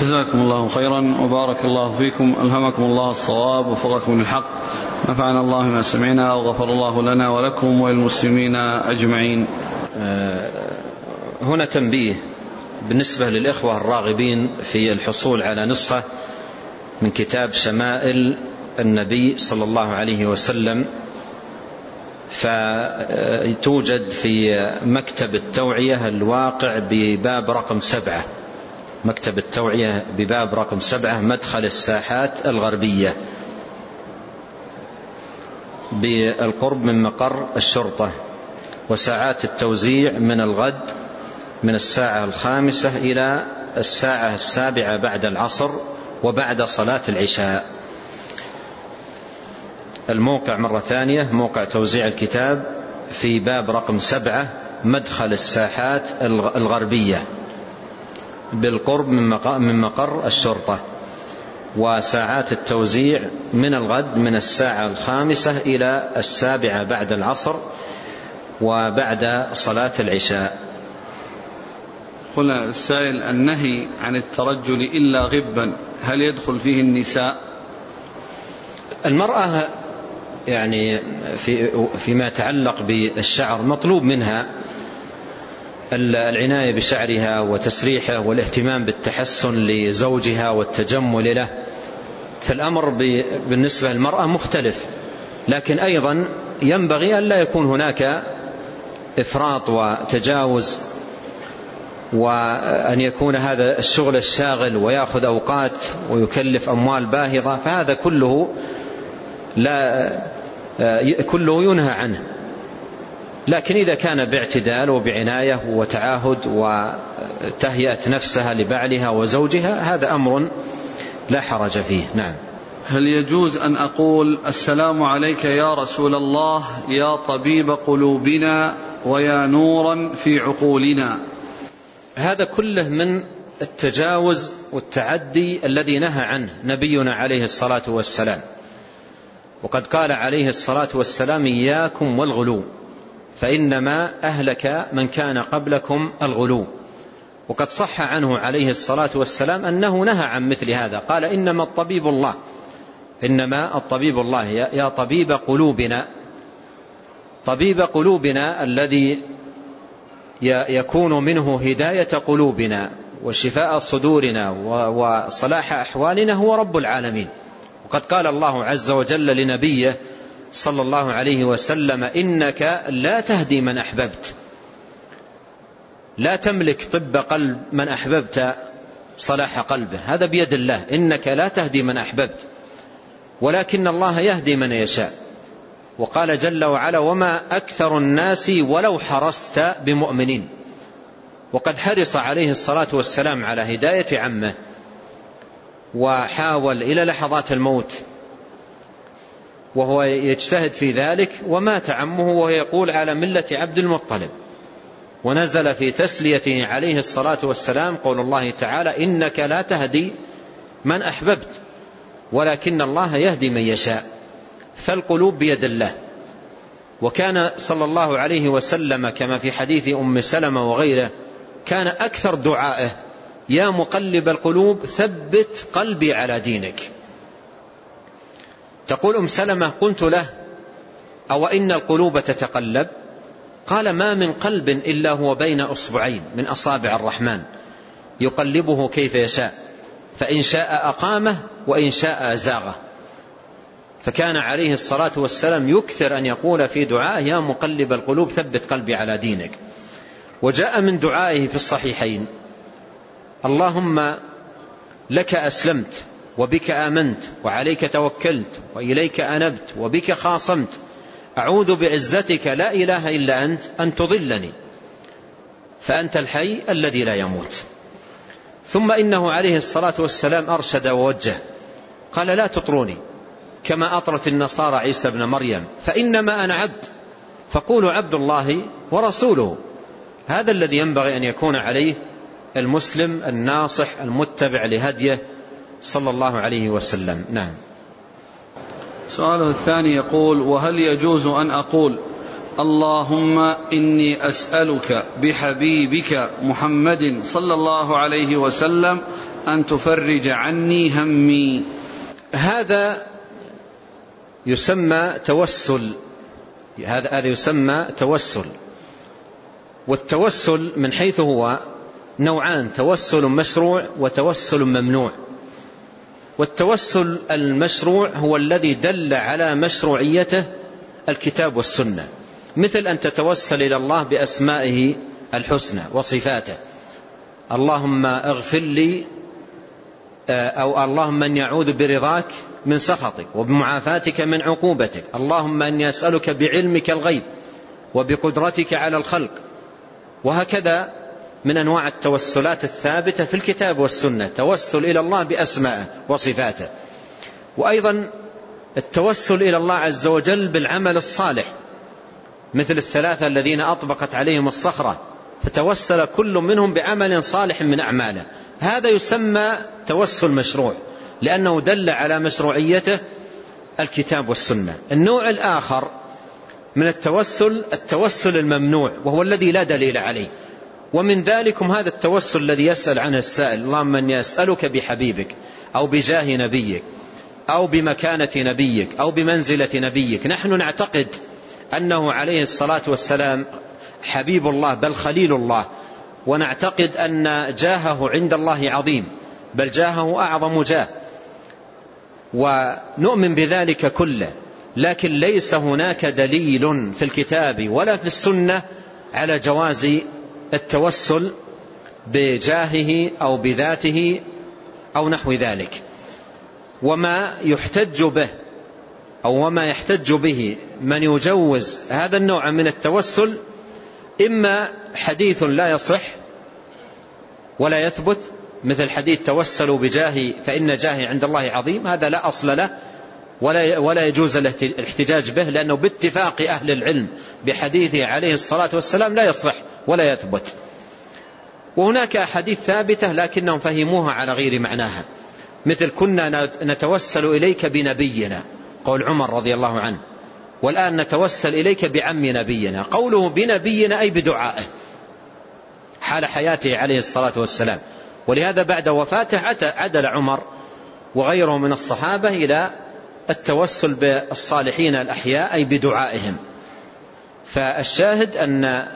جزاكم الله خيرا وبارك الله فيكم. ألهمكم الله الصواب وفقكم للحق. نفعنا الله ما سمعنا وغفر الله لنا ولكم وللمسلمين أجمعين. هنا تنبيه بالنسبة للإخوة الراغبين في الحصول على نسخة من كتاب شمائل النبي صلى الله عليه وسلم. فتوجد في مكتب التوعية الواقع بباب رقم سبعة. مكتب التوعية بباب رقم سبعة مدخل الساحات الغربية. بالقرب من مقر الشرطة. وساعات التوزيع من الغد من الساعة الخامسة إلى الساعة السابعة بعد العصر وبعد صلاة العشاء. الموقع مرة ثانية موقع توزيع الكتاب في باب رقم سبعة مدخل الساحات الغربية. بالقرب من مقر الشرطة وساعات التوزيع من الغد من الساعة الخامسة إلى السابعة بعد العصر وبعد صلاة العشاء. هنا السائل النهي عن الترجل إلا غبا هل يدخل فيه النساء؟ المرأة يعني في فيما يتعلق بالشعر مطلوب منها العناية بشعرها وتسريحه والاهتمام بالتحسن لزوجها والتجمل له. فالأمر بالنسبة للمرأة مختلف. لكن أيضا ينبغي أن لا يكون هناك إفراط وتجاوز وأن يكون هذا الشغل الشاغل ويأخذ أوقات ويكلف أموال باهظة. فهذا كله لا كله ينهى عنه. لكن إذا كان باعتدال وبعناية وتعاهد وتهيئة نفسها لبعلها وزوجها هذا أمر لا حرج فيه. نعم. هل يجوز أن أقول السلام عليك يا رسول الله يا طبيب قلوبنا ويا نورا في عقولنا؟ هذا كله من التجاوز والتعدي الذي نهى عنه نبينا عليه الصلاة والسلام. وقد قال عليه الصلاة والسلام إياكم والغلو. فإنما أهلك من كان قبلكم الغلو. وقد صح عنه عليه الصلاة والسلام أنه نهى عن مثل هذا. قال إنما الطبيب الله. إنما الطبيب الله. يا طبيب قلوبنا. طبيب قلوبنا الذي يكون منه هداية قلوبنا وشفاء صدورنا وصلاح أحوالنا هو رب العالمين. وقد قال الله عز وجل لنبيه صلى الله عليه وسلم إنك لا تهدي من أحببت. لا تملك طب قلب من أحببت صلاح قلبه. هذا بيد الله. إنك لا تهدي من أحببت. ولكن الله يهدي من يشاء. وقال جل وعلا وما أكثر الناس ولو حرصت بمؤمنين. وقد حرص عليه الصلاة والسلام على هداية عمه وحاول إلى لحظات الموت وهو يجتهد في ذلك ومات عمه وهو يقول على ملة عبد المطلب. ونزل في تسليته عليه الصلاة والسلام قول الله تعالى إنك لا تهدي من أحببت ولكن الله يهدي من يشاء. فالقلوب بيد الله. وكان صلى الله عليه وسلم كما في حديث أم سلمة وغيره كان أكثر دعائه يا مقلب القلوب ثبت قلبي على دينك. تقول أم سلمة قلت له أو إن القلوب تتقلب؟ قال ما من قلب إلا هو بين أصبعين من أصابع الرحمن يقلبه كيف يشاء فإن شاء أقامه وإن شاء أزاغه. فكان عليه الصلاة والسلام يكثر أن يقول في دعائه يا مقلب القلوب ثبت قلبي على دينك. وجاء من دعائه في الصحيحين اللهم لك أسلمت وبك آمنت وعليك توكلت وإليك أنبت وبك خاصمت. أعوذ بعزتك لا إله إلا أنت أن تضلني. فأنت الحي الذي لا يموت. ثم إنه عليه الصلاة والسلام أرشد ووجه. قال لا تطروني كما أطرت النصارى عيسى بن مريم. فإنما أنا عبد. فقولوا عبد الله ورسوله. هذا الذي ينبغي أن يكون عليه المسلم الناصح المتبع لهديه صلى الله عليه وسلم. نعم. سؤاله الثاني يقول وهل يجوز أن أقول اللهم إني أسألك بحبيبك محمد صلى الله عليه وسلم أن تفرج عني همي؟ هذا يسمى توسل. هذا هذا يسمى توسل. والتوسل من حيث هو نوعان توسل مشروع وتوسل ممنوع. والتوسل المشروع هو الذي دل على مشروعيته الكتاب والسنة. مثل أن تتوسل إلى الله بأسمائه الحسنى وصفاته. اللهم اغفر لي أو اللهم من يعوذ برضاك من سخطك وبمعافاتك من عقوبتك. اللهم أني أسألك بعلمك الغيب وبقدرتك على الخلق. وهكذا من أنواع التوسلات الثابتة في الكتاب والسنة توسل إلى الله بأسمائه وصفاته. وأيضا التوسل إلى الله عز وجل بالعمل الصالح مثل الثلاثة الذين أطبقت عليهم الصخرة فتوسل كل منهم بعمل صالح من أعماله. هذا يسمى توسل مشروع لأنه دل على مشروعيته الكتاب والسنة. النوع الآخر من التوسل التوسل الممنوع وهو الذي لا دليل عليه. ومن ذلكم هذا التوسل الذي يسأل عنه السائل اللهم أني أسألك بحبيبك أو بجاه نبيك أو بمكانة نبيك أو بمنزلة نبيك. نحن نعتقد أنه عليه الصلاة والسلام حبيب الله بل خليل الله. ونعتقد أن جاهه عند الله عظيم بل جاهه أعظم جاه. ونؤمن بذلك كله لكن ليس هناك دليل في الكتاب ولا في السنة على جواز التوسل بجاهه أو بذاته أو نحو ذلك. وما يحتج به أو وما يحتج به من يجوز هذا النوع من التوسل إما حديث لا يصح ولا يثبت مثل حديث توسلوا بجاهي فإن جاهي عند الله عظيم هذا لا أصل له ولا ولا يجوز الاحتجاج به لأنه باتفاق أهل العلم بحديثه عليه الصلاة والسلام لا يصح ولا يثبت. وهناك أحاديث ثابتة لكنهم فهموها على غير معناها. مثل كنا نتوسل إليك بنبينا قول عمر رضي الله عنه. والآن نتوسل إليك بعم نبينا قوله بنبينا أي بدعائه. حال حياته عليه الصلاة والسلام. ولهذا بعد وفاته عدل عمر وغيره من الصحابة إلى التوسل بالصالحين الأحياء أي بدعائهم. فالشاهد أن